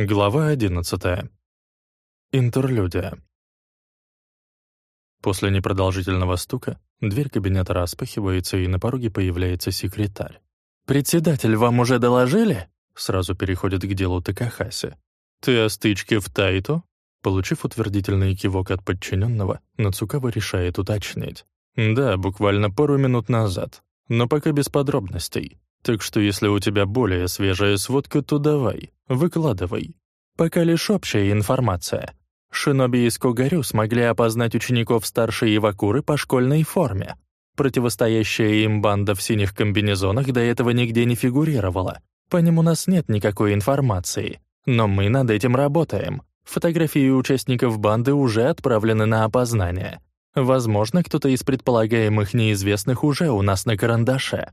Глава 11. Интерлюдия. После непродолжительного стука дверь кабинета распахивается, и на пороге появляется секретарь. «Председатель, вам уже доложили?» Сразу переходит к делу Такахаси. «Ты о стычке в Тайто?» Получив утвердительный кивок от подчиненного, Нацукава решает уточнить. «Да, буквально пару минут назад, но пока без подробностей. Так что если у тебя более свежая сводка, то давай, выкладывай. Пока лишь общая информация. Шиноби из Когарю смогли опознать учеников старшей Ивакуры по школьной форме. Противостоящая им банда в синих комбинезонах до этого нигде не фигурировала. По ним у нас нет никакой информации. Но мы над этим работаем. Фотографии участников банды уже отправлены на опознание. Возможно, кто-то из предполагаемых неизвестных уже у нас на карандаше.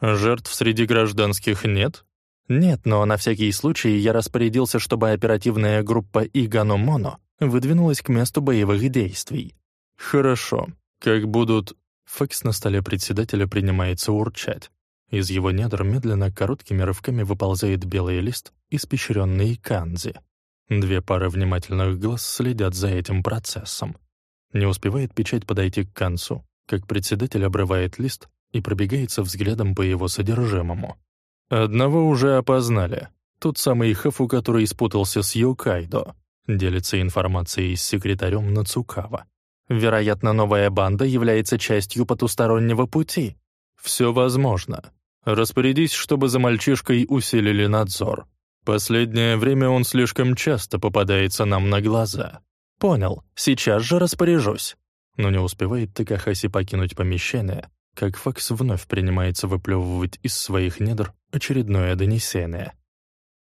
Жертв среди гражданских нет? Нет, но на всякий случай я распорядился, чтобы оперативная группа Игано Моно выдвинулась к месту боевых действий. Хорошо. Как будут... Факс на столе председателя принимается урчать. Из его недр медленно короткими рывками выползает белый лист, испещренный канзи. Две пары внимательных глаз следят за этим процессом. Не успевает печать подойти к концу, как председатель обрывает лист и пробегается взглядом по его содержимому. Одного уже опознали. Тот самый Хафу, который спутался с Йокайдо. Делится информацией с секретарем Нацукава. Вероятно, новая банда является частью потустороннего пути. Все возможно. Распорядись, чтобы за мальчишкой усилили надзор. Последнее время он слишком часто попадается нам на глаза. Понял, сейчас же распоряжусь. Но не успевает Такахаси покинуть помещение, как Факс вновь принимается выплевывать из своих недр очередное донесение.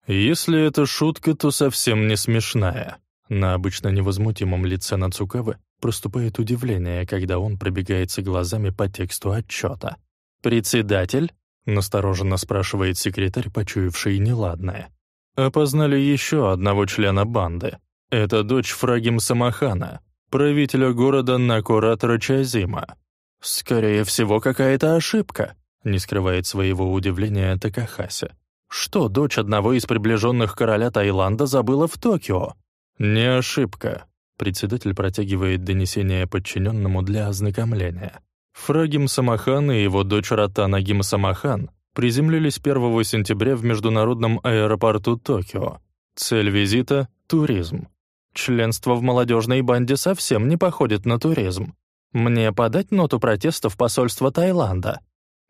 Если это шутка, то совсем не смешная. На обычно невозмутимом лице Нацукавы проступает удивление, когда он пробегается глазами по тексту отчета. «Председатель?» — настороженно спрашивает секретарь, почуявший неладное. «Опознали еще одного члена банды. Это дочь Фрагим Самахана, правителя города Накуратора Чазима. «Скорее всего, какая-то ошибка», — не скрывает своего удивления Такахаси. «Что дочь одного из приближенных короля Таиланда забыла в Токио?» «Не ошибка», — председатель протягивает донесение подчиненному для ознакомления. Фрагим Самахан и его дочь Ратана Гим Самахан приземлились 1 сентября в международном аэропорту Токио. Цель визита — туризм. Членство в молодежной банде совсем не походит на туризм. Мне подать ноту протеста в посольство Таиланда?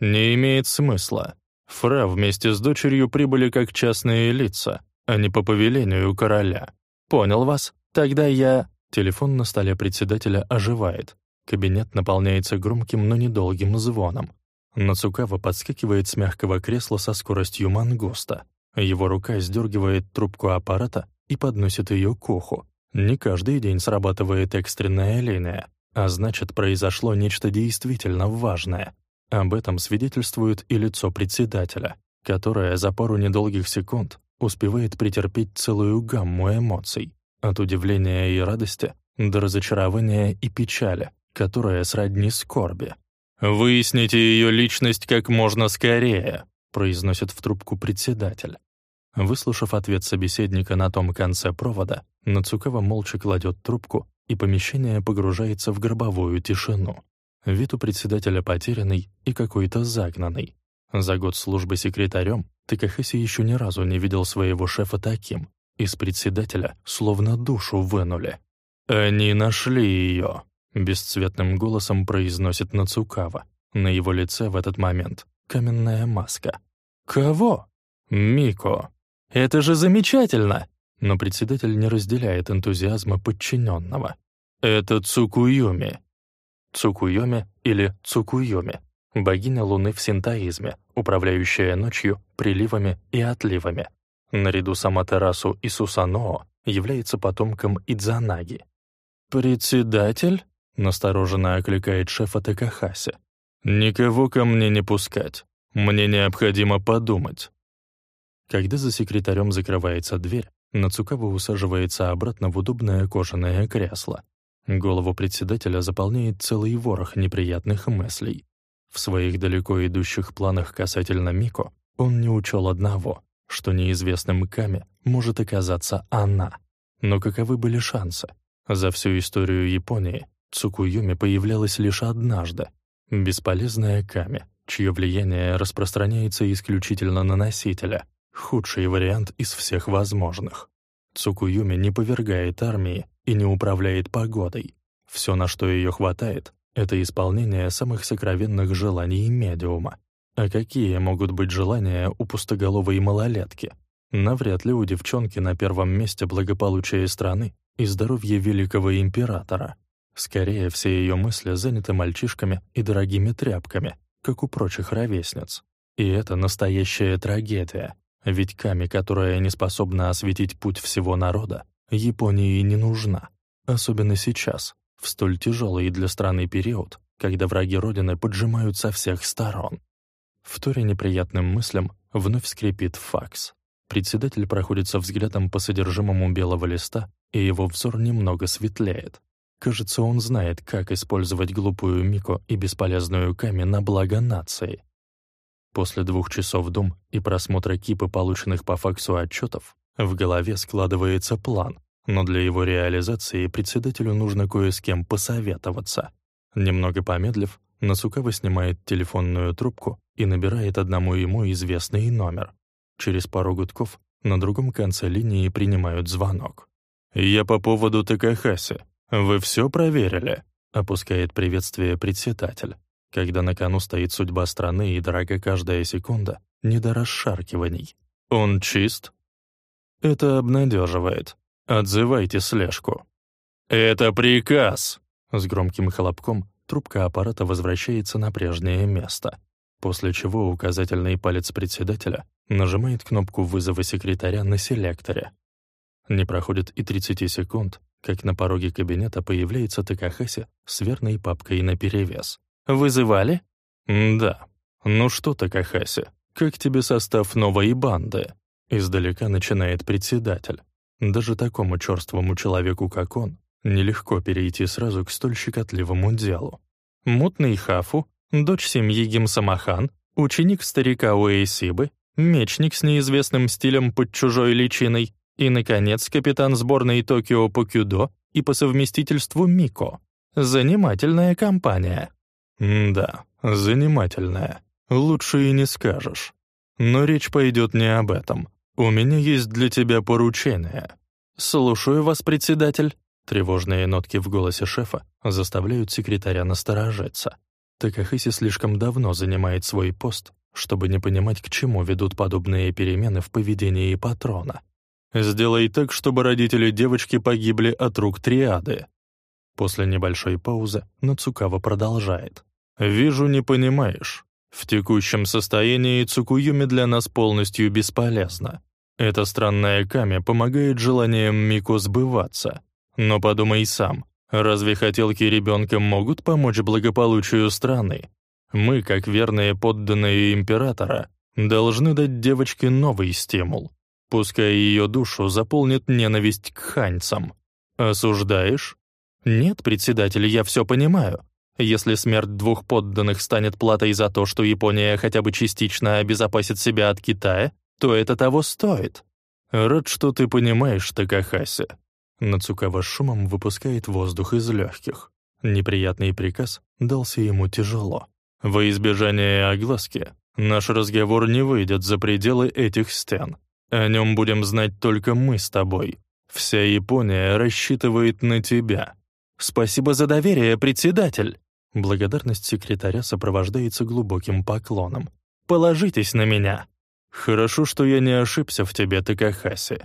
Не имеет смысла. Фра вместе с дочерью прибыли как частные лица, а не по повелению короля. Понял вас. Тогда я... Телефон на столе председателя оживает. Кабинет наполняется громким, но недолгим звоном. Нацукава подскакивает с мягкого кресла со скоростью мангуста. Его рука сдергивает трубку аппарата и подносит ее к уху. Не каждый день срабатывает экстренная линия. А значит, произошло нечто действительно важное. Об этом свидетельствует и лицо председателя, которое за пару недолгих секунд успевает претерпеть целую гамму эмоций, от удивления и радости до разочарования и печали, которая сродни скорби. «Выясните ее личность как можно скорее», произносит в трубку председатель. Выслушав ответ собеседника на том конце провода, Нацукова молча кладет трубку и помещение погружается в гробовую тишину. Вид у председателя потерянный и какой-то загнанный. За год службы секретарем Такахаси еще ни разу не видел своего шефа таким. Из председателя словно душу вынули. «Они нашли ее», — бесцветным голосом произносит Нацукава. На его лице в этот момент каменная маска. «Кого?» «Мико». «Это же замечательно!» Но председатель не разделяет энтузиазма подчиненного. Это Цукуюми. Цукуюми или Цукуюми — богиня Луны в синтоизме, управляющая ночью, приливами и отливами. Наряду с Аматерасу и Сусаноо является потомком Идзанаги. «Председатель?» — настороженно окликает шефа Такахаси. «Никого ко мне не пускать. Мне необходимо подумать». Когда за секретарем закрывается дверь, Нацукава усаживается обратно в удобное кожаное кресло. Голову председателя заполняет целый ворох неприятных мыслей. В своих далеко идущих планах касательно Мико он не учел одного. что неизвестным Ками может оказаться она. Но каковы были шансы? За всю историю Японии Цукуюми появлялась лишь однажды. Бесполезная Ками, чье влияние распространяется исключительно на носителя. Худший вариант из всех возможных. Цукуюми не повергает армии и не управляет погодой. Все, на что ее хватает, это исполнение самых сокровенных желаний медиума. А какие могут быть желания у пустоголовой малолетки? Навряд ли у девчонки на первом месте благополучие страны и здоровье великого императора. Скорее, все ее мысли заняты мальчишками и дорогими тряпками, как у прочих ровесниц. И это настоящая трагедия, ведь Ками, которая не способна осветить путь всего народа, Японии не нужна, особенно сейчас, в столь тяжелый для страны период, когда враги Родины поджимают со всех сторон. В туре неприятным мыслям вновь скрипит факс. Председатель проходится взглядом по содержимому белого листа, и его взор немного светлеет. Кажется, он знает, как использовать глупую Мико и бесполезную Ками на благо нации. После двух часов дум и просмотра кипы полученных по факсу отчетов, в голове складывается план, но для его реализации председателю нужно кое с кем посоветоваться. Немного помедлив, Насукава снимает телефонную трубку и набирает одному ему известный номер. Через пару гудков на другом конце линии принимают звонок. «Я по поводу Такахаси. Вы все проверили?» — опускает приветствие председатель. Когда на кону стоит судьба страны и дорога каждая секунда, не до расшаркиваний. «Он чист?» «Это обнадеживает. Отзывайте слежку». «Это приказ!» С громким хлопком трубка аппарата возвращается на прежнее место, после чего указательный палец председателя нажимает кнопку вызова секретаря на селекторе. Не проходит и 30 секунд, как на пороге кабинета появляется Такахаси с верной папкой наперевес. «Вызывали?» «Да. Ну что, Такахаси, как тебе состав новой банды?» Издалека начинает председатель. Даже такому черствому человеку, как он, нелегко перейти сразу к столь щекотливому делу. Мутный Хафу, дочь семьи Гимсамахан, ученик старика Уэйсибы, мечник с неизвестным стилем под чужой личиной и, наконец, капитан сборной Токио по кюдо и по совместительству Мико. Занимательная компания. Да, занимательная. Лучше и не скажешь. Но речь пойдет не об этом. «У меня есть для тебя поручение». «Слушаю вас, председатель». Тревожные нотки в голосе шефа заставляют секретаря насторожиться. Такахиси слишком давно занимает свой пост, чтобы не понимать, к чему ведут подобные перемены в поведении патрона. «Сделай так, чтобы родители девочки погибли от рук триады». После небольшой паузы Нацукава продолжает. «Вижу, не понимаешь. В текущем состоянии Цукуюми для нас полностью бесполезна. Эта странная камя помогает желаниям Мико сбываться. Но подумай сам, разве хотелки ребенка могут помочь благополучию страны? Мы, как верные подданные императора, должны дать девочке новый стимул. Пускай ее душу заполнит ненависть к ханьцам. Осуждаешь? Нет, председатель, я все понимаю. Если смерть двух подданных станет платой за то, что Япония хотя бы частично обезопасит себя от Китая, то это того стоит. Рад, что ты понимаешь, Такахаси. Нацукава шумом выпускает воздух из легких. Неприятный приказ дался ему тяжело. Во избежание огласки наш разговор не выйдет за пределы этих стен. О нем будем знать только мы с тобой. Вся Япония рассчитывает на тебя. Спасибо за доверие, председатель. Благодарность секретаря сопровождается глубоким поклоном. Положитесь на меня. «Хорошо, что я не ошибся в тебе, Такахаси.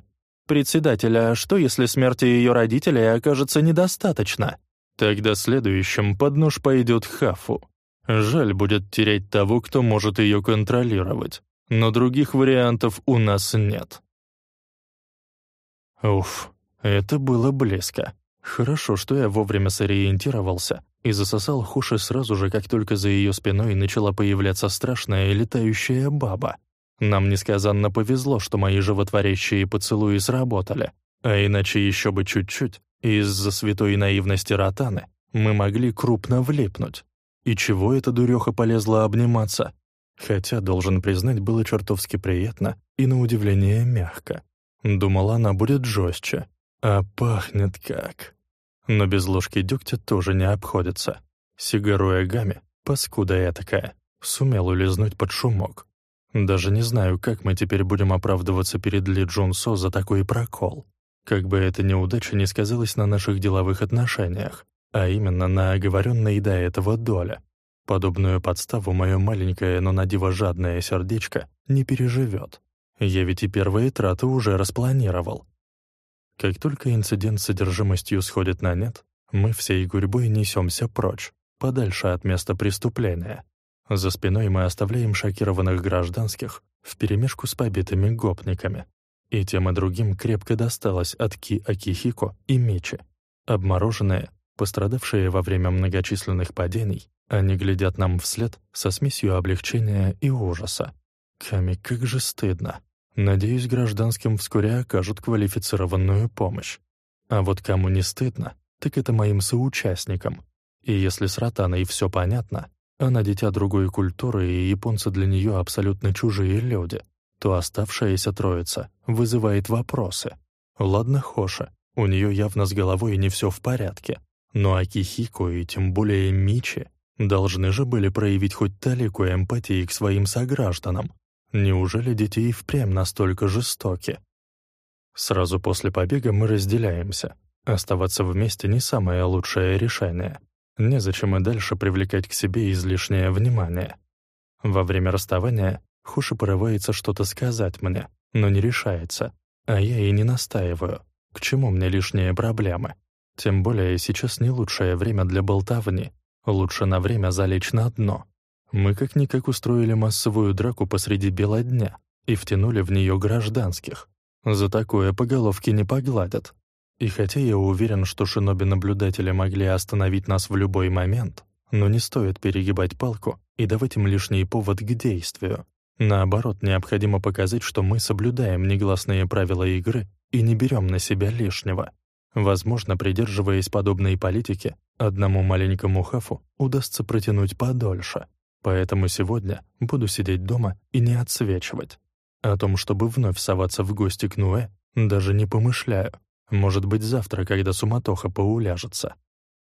Председатель, а что, если смерти ее родителей окажется недостаточно? Тогда следующим под нож пойдет Хафу. Жаль будет терять того, кто может ее контролировать. Но других вариантов у нас нет». Уф, это было близко. Хорошо, что я вовремя сориентировался и засосал Хуши сразу же, как только за ее спиной начала появляться страшная летающая баба. Нам несказанно повезло, что мои животворящие поцелуи сработали, а иначе еще бы чуть-чуть, из-за святой наивности Ротаны, мы могли крупно влипнуть. И чего эта дуреха полезла обниматься? Хотя, должен признать, было чертовски приятно и, на удивление, мягко. Думала, она будет жестче. А пахнет как. Но без ложки дегтя тоже не обходится. Сигару Эгами, паскуда я такая, сумел улизнуть под шумок. Даже не знаю, как мы теперь будем оправдываться перед Ли Джун Со за такой прокол. Как бы эта неудача не сказалась на наших деловых отношениях, а именно на оговоренной до этого доля. Подобную подставу мое маленькое, но на диво жадное сердечко не переживет. Я ведь и первые траты уже распланировал. Как только инцидент с содержимостью сходит на нет, мы всей гурьбой несемся прочь, подальше от места преступления. За спиной мы оставляем шокированных гражданских вперемешку с побитыми гопниками. И тем и другим крепко досталось от Ки Акихико и Мечи. Обмороженные, пострадавшие во время многочисленных падений, они глядят нам вслед со смесью облегчения и ужаса. Ками, как же стыдно. Надеюсь, гражданским вскоре окажут квалифицированную помощь. А вот кому не стыдно, так это моим соучастникам. И если с Ротаной все понятно, она дитя другой культуры, и японцы для нее абсолютно чужие люди, то оставшаяся троица вызывает вопросы. Ладно, Хоша, у нее явно с головой не все в порядке, но Акихико и тем более Мичи должны же были проявить хоть талику эмпатии к своим согражданам. Неужели дети и впрямь настолько жестоки? Сразу после побега мы разделяемся. Оставаться вместе не самое лучшее решение. Незачем и дальше привлекать к себе излишнее внимание. Во время расставания Хуши порывается что-то сказать мне, но не решается, а я и не настаиваю. К чему мне лишние проблемы? Тем более сейчас не лучшее время для болтовни. Лучше на время залечь на дно. Мы как-никак устроили массовую драку посреди бела дня и втянули в нее гражданских. За такое по головке не погладят. И хотя я уверен, что шиноби-наблюдатели могли остановить нас в любой момент, но не стоит перегибать палку и давать им лишний повод к действию. Наоборот, необходимо показать, что мы соблюдаем негласные правила игры и не берем на себя лишнего. Возможно, придерживаясь подобной политики, одному маленькому хафу удастся протянуть подольше. Поэтому сегодня буду сидеть дома и не отсвечивать. О том, чтобы вновь соваться в гости к Нуэ, даже не помышляю. Может быть, завтра, когда суматоха поуляжется.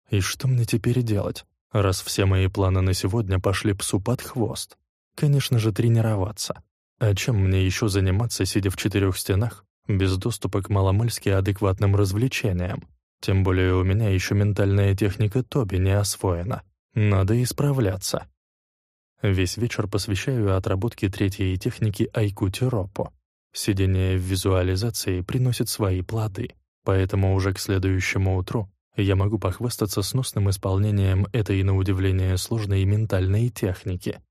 И что мне теперь делать, раз все мои планы на сегодня пошли псу под хвост? Конечно же, тренироваться. А чем мне еще заниматься, сидя в четырех стенах, без доступа к маломальски адекватным развлечениям? Тем более у меня еще ментальная техника Тоби не освоена. Надо исправляться. Весь вечер посвящаю отработке третьей техники Айкути-Ропо. Сидение в визуализации приносит свои плоды, поэтому уже к следующему утру я могу похвастаться сносным исполнением этой, на удивление, сложной ментальной техники.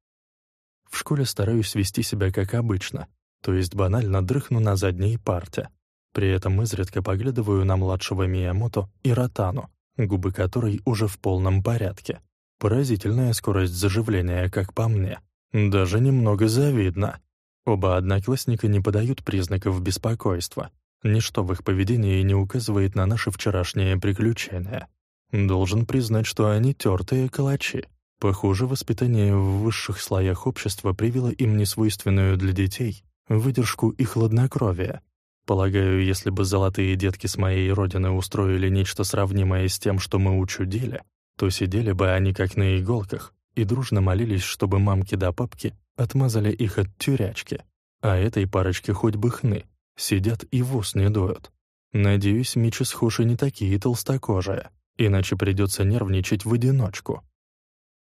В школе стараюсь вести себя как обычно, то есть банально дрыхну на задней парте. При этом изредка поглядываю на младшего Миямото и Ротану, губы которой уже в полном порядке. Поразительная скорость заживления, как по мне. Даже немного завидно. Оба одноклассника не подают признаков беспокойства. Ничто в их поведении не указывает на наши вчерашние приключения. Должен признать, что они тертые калачи. Похоже, воспитание в высших слоях общества привело им несвойственную для детей выдержку и хладнокровие. Полагаю, если бы золотые детки с моей родины устроили нечто сравнимое с тем, что мы учудили, то сидели бы они как на иголках и дружно молились, чтобы мамки да папки отмазали их от тюрячки. А этой парочке хоть бы хны, сидят и в ус не дуют. Надеюсь, Мичи с Хуши не такие толстокожие, иначе придется нервничать в одиночку.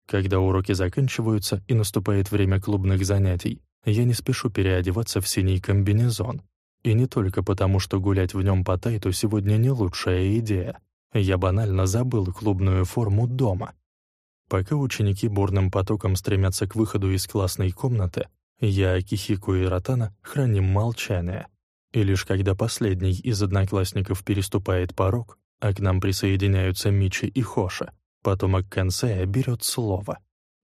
Когда уроки заканчиваются и наступает время клубных занятий, я не спешу переодеваться в синий комбинезон. И не только потому, что гулять в нем по тайту сегодня не лучшая идея. Я банально забыл клубную форму дома. Пока ученики бурным потоком стремятся к выходу из классной комнаты, я, Кихику и Ротана храним молчание. И лишь когда последний из одноклассников переступает порог, а к нам присоединяются Мичи и Хоша, потомок Кэнсея берет слово.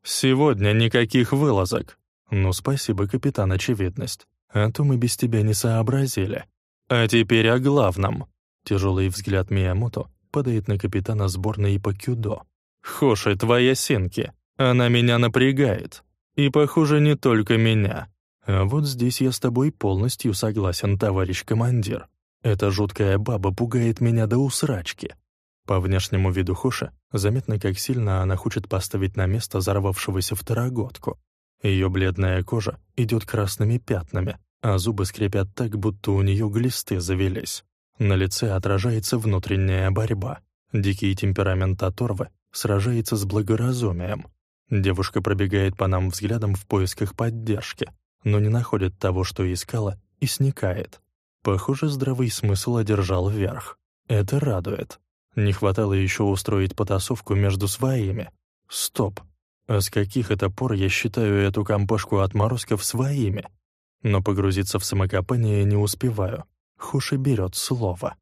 «Сегодня никаких вылазок!» «Ну, спасибо, капитан, очевидность. А то мы без тебя не сообразили. А теперь о главном!» Тяжелый взгляд Миямото падает на капитана сборной по кюдо. «Хоши, твоя Синки, она меня напрягает. И, похоже, не только меня. А вот здесь я с тобой полностью согласен, товарищ командир. Эта жуткая баба пугает меня до усрачки. По внешнему виду Хуша заметно, как сильно она хочет поставить на место взорвавшегося второгодку. Ее бледная кожа идет красными пятнами, а зубы скрипят так, будто у нее глисты завелись. На лице отражается внутренняя борьба. Дикий темперамент оторвы сражается с благоразумием. Девушка пробегает по нам взглядом в поисках поддержки, но не находит того, что искала, и сникает. Похоже, здравый смысл одержал верх. Это радует. Не хватало еще устроить потасовку между своими. Стоп. А с каких это пор я считаю эту компашку отморозков своими? Но погрузиться в самокопание не успеваю. Хуши берет слово.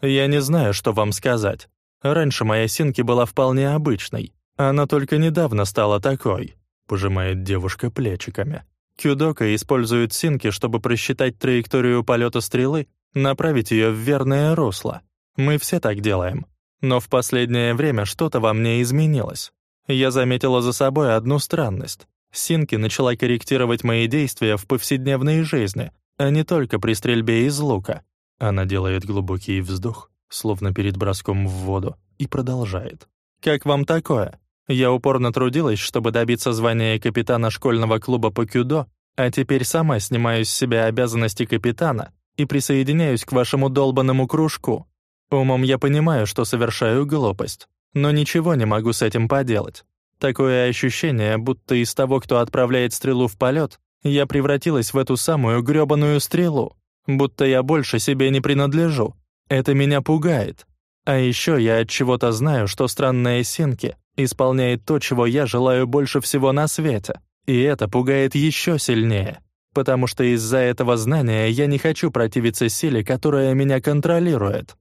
«Я не знаю, что вам сказать. Раньше моя Синки была вполне обычной. Она только недавно стала такой», — пожимает девушка плечиками. Кюдока использует Синки, чтобы просчитать траекторию полета стрелы, направить ее в верное русло. Мы все так делаем. Но в последнее время что-то во мне изменилось. Я заметила за собой одну странность. Синки начала корректировать мои действия в повседневной жизни, а не только при стрельбе из лука. Она делает глубокий вздох, словно перед броском в воду, и продолжает. «Как вам такое? Я упорно трудилась, чтобы добиться звания капитана школьного клуба по кюдо, а теперь сама снимаю с себя обязанности капитана и присоединяюсь к вашему долбанному кружку. Умом я понимаю, что совершаю глупость, но ничего не могу с этим поделать. Такое ощущение, будто из того, кто отправляет стрелу в полет, я превратилась в эту самую грёбаную стрелу, будто я больше себе не принадлежу. Это меня пугает. А еще я от чего-то знаю, что странная Синки исполняет то, чего я желаю больше всего на свете. И это пугает еще сильнее, потому что из-за этого знания я не хочу противиться силе, которая меня контролирует.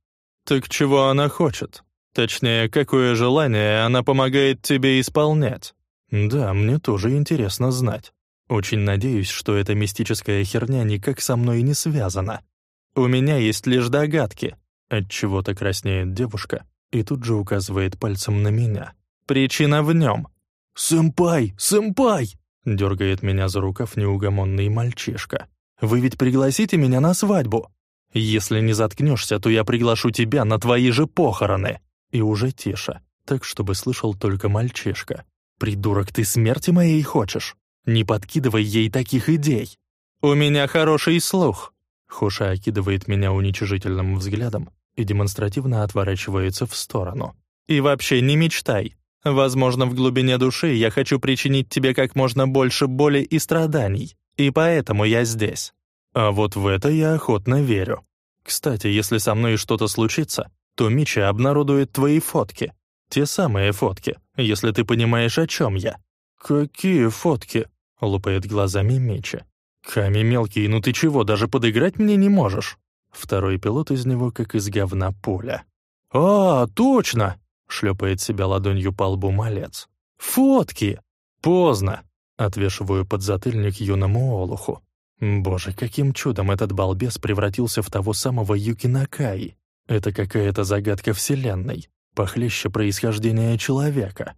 Так чего она хочет? Точнее, какое желание она помогает тебе исполнять? Да, мне тоже интересно знать. Очень надеюсь, что эта мистическая херня никак со мной не связана. У меня есть лишь догадки. От чего-то краснеет девушка и тут же указывает пальцем на меня. Причина в нем. «Сэмпай! Сэмпай!» — дергает меня за рукав неугомонный мальчишка. «Вы ведь пригласите меня на свадьбу? Если не заткнешься, то я приглашу тебя на твои же похороны!» И уже тише, так, чтобы слышал только мальчишка. «Придурок, ты смерти моей хочешь? Не подкидывай ей таких идей!» «У меня хороший слух!» Хоша окидывает меня уничижительным взглядом и демонстративно отворачивается в сторону. «И вообще не мечтай. Возможно, в глубине души я хочу причинить тебе как можно больше боли и страданий, и поэтому я здесь. А вот в это я охотно верю. Кстати, если со мной что-то случится, то Мича обнародует твои фотки. Те самые фотки, если ты понимаешь, о чем я». «Какие фотки?» — лупает глазами Мича. «Ками мелкий, ну ты чего, даже подыграть мне не можешь?» Второй пилот из него как из говна пуля. «А, точно!» — шлепает себя ладонью по лбу малец. «Фотки!» «Поздно!» — отвешиваю подзатыльник юному олуху. Боже, каким чудом этот балбес превратился в того самого Юки Накаи. Это какая-то загадка вселенной, похлеще происхождения человека.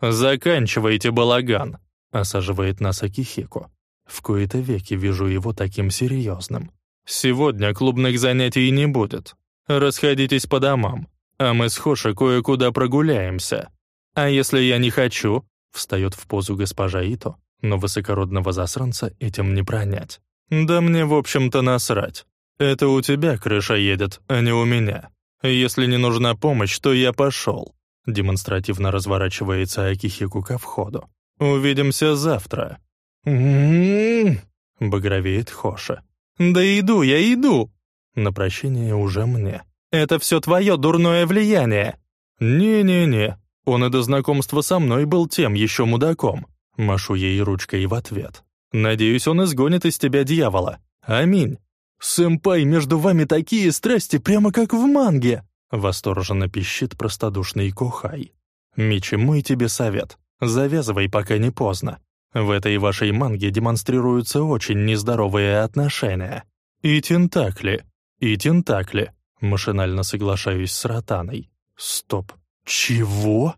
«Заканчивайте балаган!» — осаживает нас Акихико. В кои-то веки вижу его таким серьезным. «Сегодня клубных занятий не будет. Расходитесь по домам, а мы с Хоши кое-куда прогуляемся. А если я не хочу?» Встает в позу госпожа Ито, но высокородного засранца этим не пронять. «Да мне, в общем-то, насрать. Это у тебя крыша едет, а не у меня. Если не нужна помощь, то я пошел». Демонстративно разворачивается Акихику ко входу. «Увидимся завтра». «М-м-м», багровеет Хоша. «Да иду, я иду!» На прощение уже мне. «Это все твое дурное влияние!» «Не-не-не, он и до знакомства со мной был тем еще мудаком». Машу ей ручкой в ответ. «Надеюсь, он изгонит из тебя дьявола. Аминь». «Сэмпай, между вами такие страсти, прямо как в манге!» Восторженно пищит простодушный Кохай. «Мичи, мой тебе совет. Завязывай, пока не поздно. В этой вашей манге демонстрируются очень нездоровые отношения. И тентакли, и тентакли. Машинально соглашаюсь с Ротаной. Стоп. Чего?